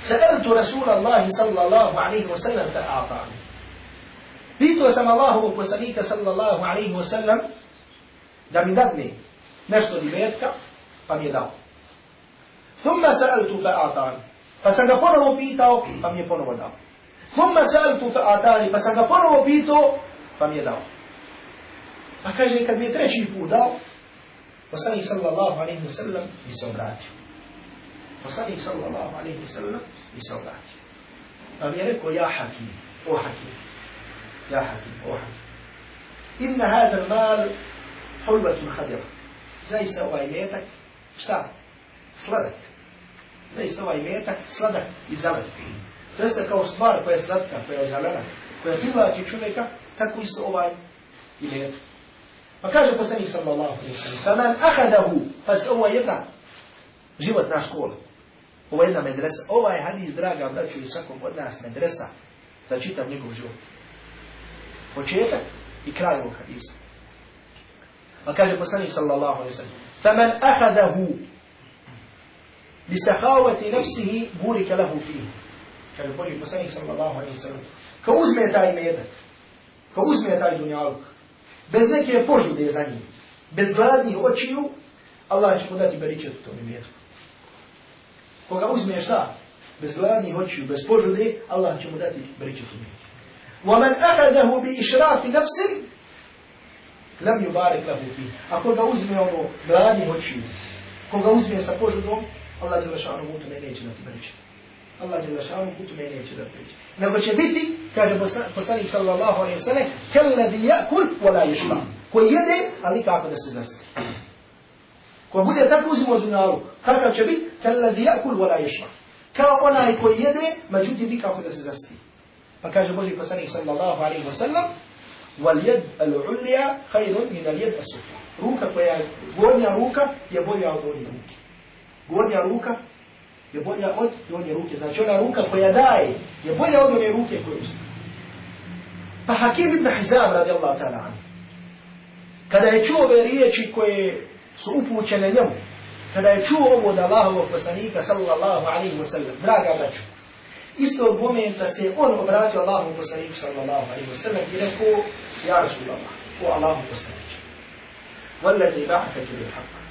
سألت رسول الله صلى الله عليه وسلم فأعطاني. بيتو سم الله وكسليك صلى الله عليه وسلم. da mi dadne nešto di metka, pa mi je Pa sam ga ponovo pitao, pa mi je ponovo dao. Thumma sa'altu fa a'tani. Pa sam ga ponovo pitao, pa mi je dao. Pa kaže, kad mi je treći put dao, poslanik sallallahu alaihi wa sallam mi se obratio. Poslanik sallallahu alaihi wa sallam mi se obratio. Pa mi je rekao, ja hakim, o hakim, ja hakim, o hakim. Inna hada mal hulvatun khadira. Zaista ovaj metak, šta? Sladak. Zaista ovaj metak, sladak i zelen. To kao stvar koja je slatka, koja je zelena, koja privlači čovjeka, tako isto ovaj i metak. Pa kaže poslanik sallallahu alaihi sallam, Faman ahadahu, pa se ovo je jedna životna škola. Ovo je jedna medresa. Ovaj hadis, draga braću i svakom od nas medresa za čitav njegov život. Početak i kraj ovog hadisa. Pa kaže poslanik sallallahu alaihi sallam, Faman ahadahu bi sahavati nafsihi burika lahu fihi. Kaže Boži poslanik sallallahu alaihi wa sallam, ko uzme taj medak, ko uzme taj dunjaluk, bez neke požude za njim, bez gladnih očiju, Allah će mu dati beričet u tom imetku. Koga uzme šta? Bez gladnih očiju, bez požude, Allah će mu dati beričet u imetku. وَمَنْ أَحَدَهُ بِإِشْرَافِ نَفْسٍ لَمْ يُبَارِكْ لَهُ فِيهِ Ako ga uzme ono gladnih očiju, koga uzme sa požudom, Allah je lašanu mu tome neće dati beričet. Allah je lašanu mu tome neće dati beričet. Nego će biti, kaže poslanik sallallahu alaihi wa sallam, كَلَّذِي يَأْكُلْ وَلَا يَشْبَعْ Koji jede, ali nikako da se zasti. Ko bude tako uzimo dunjaluk, kakav će biti? Kalladhi yakul wala yashba. Kao onaj koji jede, međutim nikako da se zasti. Pa kaže Boži poslanik sallallahu alaihi wa sallam, wal yad al-ulya khairun min al yad as-sufla. Ruka koja je gornja ruka je bolja od donje ruke. Gornja ruka je bolja od donje ruke. Znači ona ruka koja daje je bolja od one ruke koju uzme. Pa Hakim ibn Hizam radijallahu ta'ala anhu, kada je čuo ove riječi koje su upućene njemu, kada je čuo ovo od Allahovog poslanika sallallahu alaihi wa sallam, draga braću, istog momenta se on obratio Allahovom poslaniku sallallahu alaihi wa sallam i rekao, ja Rasulallah, o Allahom poslaniče, والذي بعثك بالحق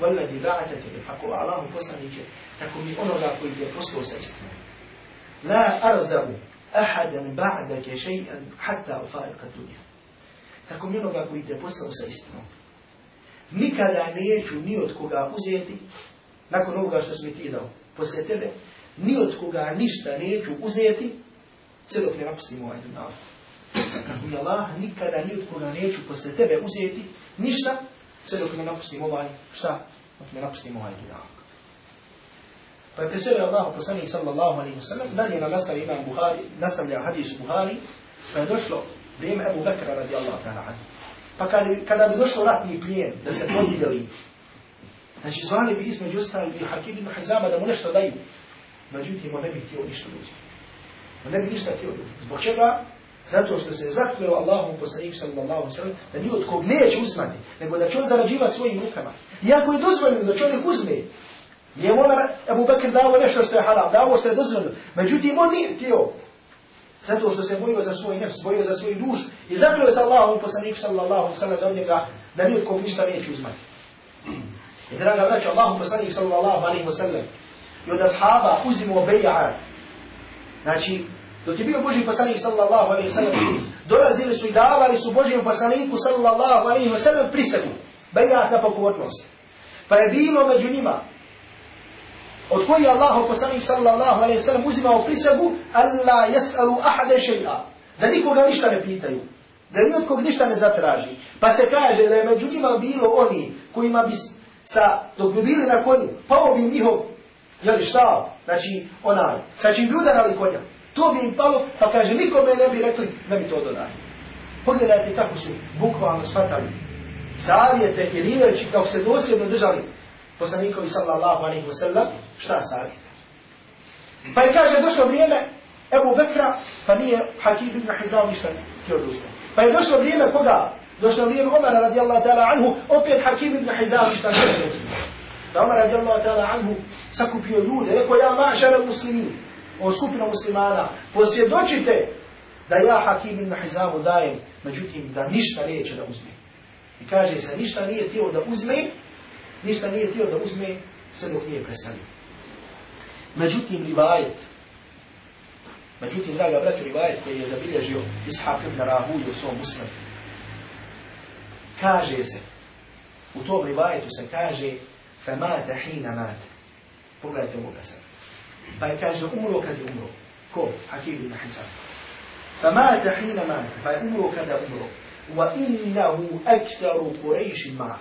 Valladi ba'atake bil haqu Allahu poslaniće, tako mi onoga koji je poslao sa istinom. La arzabu ahadan ba'dake shay'an hatta ufariqa dunja. Tako mi onoga koji je poslao sa istinom. Nikada neću ni od koga uzeti, nakon ovoga što sam ti dao, poslije tebe, ni od koga ništa neću uzeti, sve dok ne napustim ovaj dunjavu. Tako mi Allah nikada ni od koga neću poslije tebe uzeti ništa, sve dok ne napustim ovaj, šta? Dok ne napustim ovaj dunjav. Pa je preselio Allah poslanik sallallahu alaihi wa sallam, dalje nam nastavi imam Buhari, nastavlja hadis Buhari, pa je došlo vrijeme Ebu Bekra radijallahu ta'ala anhu. Pa kada, kada bi došao ratni plijen, da se podijeli, znači zvali bi između ostali bi Hakim ibn Hizama da mu nešto daju. Međutim, on ne bi htio ništa da. On ne bi ništa htio da. Zbog čega? Zato što se zakleo Allahom poslaniku sallallahu sallam da ni od kog neće uzmati, nego da će on zarađivati svojim rukama. Iako je dozvoljeno da čovjek uzme, nije mu Ebu Bekr dao nešto što je haram, dao što je dozvoljeno. Međutim, on nije htio. Zato što se bojio za svoj nefs, bojio za svoj duš i zakleo se Allahom poslaniku sallallahu sallam od njega da ni od kog ništa neće uzmati. I draga braća, Allahom poslaniku sallallahu alaihi wa sallam i od ashaba uzimo beja'at. Znači, dok je bio Boži poslanik sallallahu alaihi sallam, dolazili su i davali su Božijem poslaniku sallallahu alaihi sallam prisegu. Beja'at na pokornost. Pa je bilo među njima od koji je Allah poslanik sallallahu alaihi sallam uzimao prisegu Allah jes'alu ahade še'a. Da nikoga ništa ne pitaju. Da ni od kog ništa ne zatraži. Pa se kaže da je među njima bilo oni kojima bi sa, dok bi bili na konju, pao bi njihov, jeli šta, znači onaj, sa čim bi udarali konja. To bi im palo, pa kaže nikome ne bi rekli, ne bi to dodali. Pogledajte kako su bukvalno shvatali savjete i riječi kako se dosljedno držali poslanikovi sallallahu alaihi wa sallam, šta savjeti? Pa je kaže, došlo vrijeme Ebu Bekra, pa nije Hakim ibn Hizam ništa da uzme. Pa je došlo vrijeme koga? Došlo vrijeme Omara radijallahu ta'ala anhu, opet Hakim ibn Hizam šta ne da uzme. Da Omar radijallahu ta'ala anhu sakupio ljude, rekao ja mašara muslimin, o skupina muslimana, posvjedočite da ja Hakim ibn Hizamu dajem, međutim da ništa neće da uzme. I kaže se, ništa nije htio da uzme, ništa nije htio da uzme, sve dok nije preselio. Međutim, rivajet, međutim, draga braću, rivajet koji je zabilježio Ishaq ibn Rahuj u svom muslimu, kaže se, u tom rivajetu se kaže, famata hina mate. Pogledajte ovoga sad. Pa je kaže, umro kad je umro. Ko? Hakim ibn Hizam. فمات حين مات فأمره كذا أمره وإنه أكثر قريش معه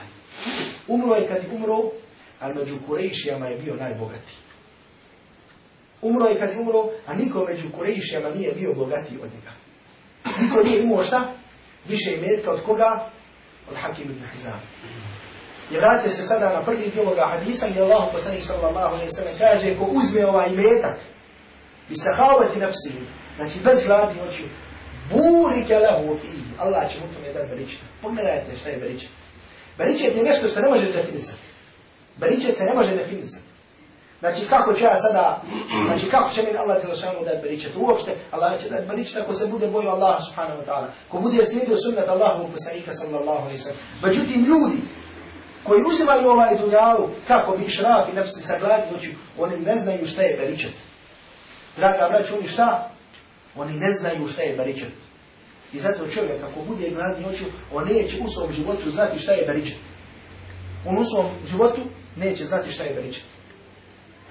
أمره كذا أمره المجو قريش يما يبيو ناي بغتي Umro je kad je umro, a niko među Kurejšijama nije bio bogatiji od njega. Niko nije imao šta? Više imetka od koga? Od Hakim ibn Hizam. I vratite se sada na prvi dio ovoga hadisa gdje Allah poslanik sallallahu alaihi sallam kaže ko uzme ovaj imetak i sahavati nafsi, znači bez gladni očiju, burike lehu fihi, Allah će mu tome dati beričet. Pogledajte šta je beričet. Beričet je nešto što ne može definisati. Beričet se ne može definisati. Znači kako će ja sada, znači kako će mi Allah Telešanu dati beričet? Uopšte Allah će dati beričet ako se bude bojio Allah subhanahu wa ta'ala. Ko bude slijedio sunnet Allahovog poslanika sallallahu alaihi sallam. Međutim ljudi koji uzimaju ovaj dunjalu kako bi šraf i nefsi sagladni oči, oni ne znaju šta je beričet. Draga brać, oni šta? Oni ne znaju šta je beričet. I zato čovjek ako bude gladni oči, on neće u svom životu znati šta je beričet. On u svom životu neće znati šta je beričet.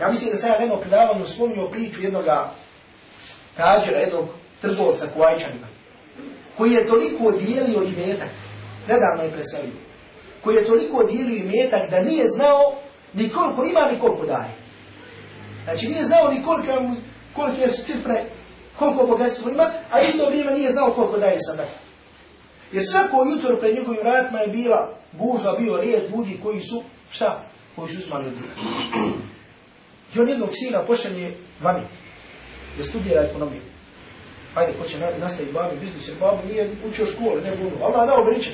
Ja mislim da sam ja jednom predavanju spominio priču jednog tađera, jednog trgovca kuajčanima, koji je toliko dijelio imetak, nedavno je preselio, koji je toliko dijelio imetak da nije znao ni koliko ima ni koliko daje. Znači nije znao ni koliko, kolike su cifre, koliko bogatstvo ima, a isto vrijeme nije znao koliko daje sada. Jer svako jutro pred njegovim vratima je bila gužva, bio rijed ljudi koji su, šta? Koji su usmali od I on jednog sina pošalje vani, da studira ekonomiju. Hajde, ko će nastaviti babi biznis, jer babu nije učio škole, ne bunu. Allah dao briče.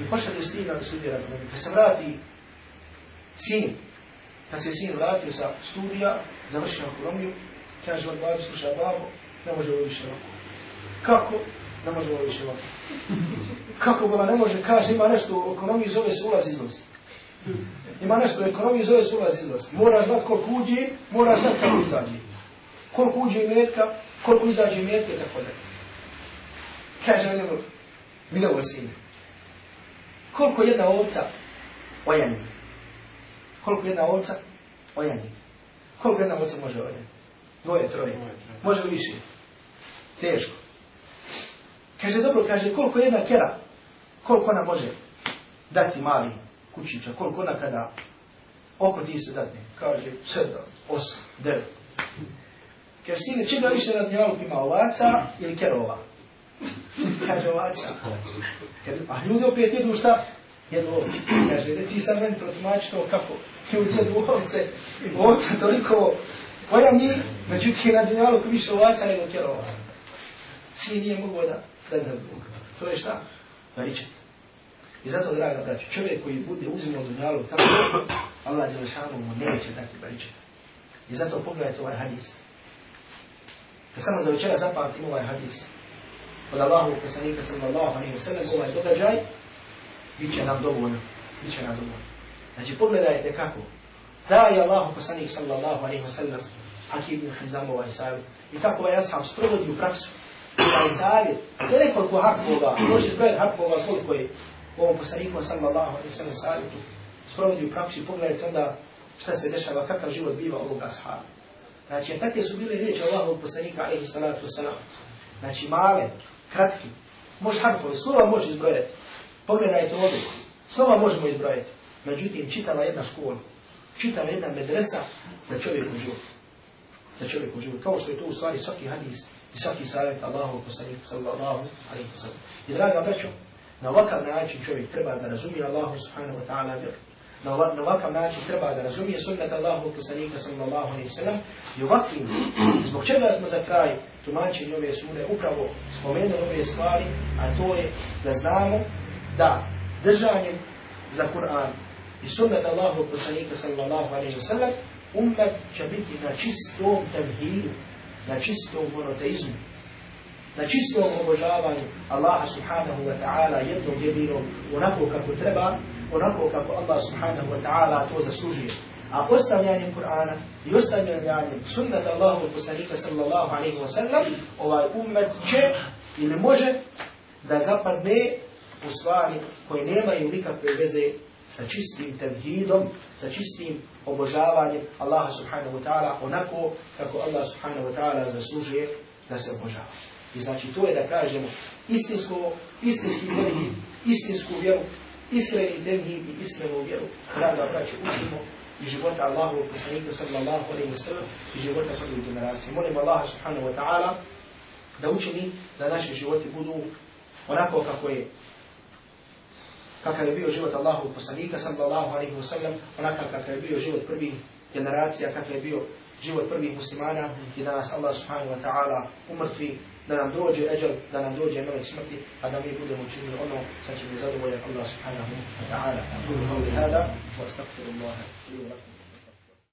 I pošalje sina studira ekonomiju. Da se vrati sin. Da se sin vratio sa studija, završio ekonomiju, kaže on babi, sluša babo, ne može ovo više ovako. Kako? Ne može ovo više ovako. Kako bola ne može, kaže, ima nešto u ekonomiji, zove se ulaz izlaz. Ima nešto u ekonomiji, zove se ulaz izlaz. Moraš znat koliko uđe, moraš znat kako izađe. Koliko uđe metka, koliko izađe metke, tako da. Kaže on njemu, minovo sine. Koliko jedna ovca ojani? Koliko jedna ovca ojani? Koliko jedna ovca može ojani? Dvoje, troje. Može li više? Teško. Kaže, dobro, kaže, koliko jedna kera, koliko ona može dati mali kućića, koliko ona kada oko ti se dadne, kaže, sedam, osam, devet. Kaže, sine, čega više na dnjavuk ima ovaca ili kerova? [laughs] Kaže, ovaca. Kaže, a ljudi opet jedu šta? Jedu ovce. Kaže, da ti sad meni protumači to kako? Ljudi jedu ovce, ovca toliko Koja mi, međutim, na dunjalu više ovaca nego kerova. Sin nije mogo da da da To je šta? Baričet. I zato, draga braću, čovjek koji bude uzimao dunjalu tako, Allah Đelešanu mu neće dati baričet. I zato pogledajte ovaj hadis. Da samo za večera zapamtimo ovaj hadis. Od Allahu poslanika sallallahu alaihi wa sallam ovaj događaj, bit će nam dovoljno. Bit će nam dovoljno. Znači, pogledajte kako. Da je Allahu poslanik sallallahu alaihi wa sallam Hakim ibn Hizam ovaj savjet. I kako ovaj ashab sprovodi u praksu. Ovaj savjet. To je nekoliko harfova. Može zbrojati harfova koliko je ovom poslaniku sallallahu alaihi wa sallam savjetu. Sprovodi u praksu i pogledajte onda šta se dešava, kakav život biva ovog ashaba. Znači, takve su bile riječi Allahovog poslanika alaihi salatu wasalam. Znači, male, kratki. Može harfovi, slova može izbrojati. Pogledajte ovdje. Slova možemo izbrojati. Međutim, čitava jedna škola, čitava jedna medresa za čovjeku život za čovjeku život. Kao što je to u stvari svaki hadis i svaki savjet Allahu poslanika sallallahu alaihi wa sallam. I draga braćo, na ovakav način čovjek treba da razumije Allahu subhanahu wa ta'ala vjeru. Na, ova, na ovakav način treba da razumije sunnet Allahu poslanika sallallahu alaihi sallam i ovakvim. [clears throat] Zbog čega smo za kraj tumačenja ove sure upravo spomenuli ove stvari, a to je da znamo da držanjem za Kur'an i sunnet Allahu poslanika sallallahu alaihi sallam ummet će biti na čistom tevhidu, na čistom monoteizmu, na čistom obožavanju Allaha subhanahu wa ta'ala jednog jedinog onako kako treba, onako kako Allah subhanahu wa ta'ala to zaslužuje. A ostavljanjem Kur'ana i ostavljanjem sunnata Allahu poslanika sallallahu alaihi wa sallam, ovaj ummet će ili može da zapadne u stvari koje nemaju nikakve veze sa čistim tevhidom, sa čistim obožavanjem Allaha subhanahu wa ta'ala onako kako Allah subhanahu wa ta'ala zaslužuje da se obožava. I znači to je da kažemo istinsko, istinski tevhid, istinsku vjeru, iskreni tevhid i iskrenu vjeru. Draga braću, učimo i života Allahu poslanika sallallahu alaihi wa sallam i života prvih generacije. Molim Allaha subhanahu wa ta'ala da učini da naši životi budu onako kako je kakav je bio život Allahu poslanika sallallahu alaihi wa sallam, onakav kakav je bio život prvih generacija, kakav je bio život prvih muslimana i da nas Allah subhanahu wa ta'ala umrtvi, da nam dođe eđel, da nam dođe melek smrti, a da mi budemo učinili ono sa čim je zadovoljan Allah subhanahu wa ta'ala. Aqulu qawli hada wa astaghfirullaha li wa lakum.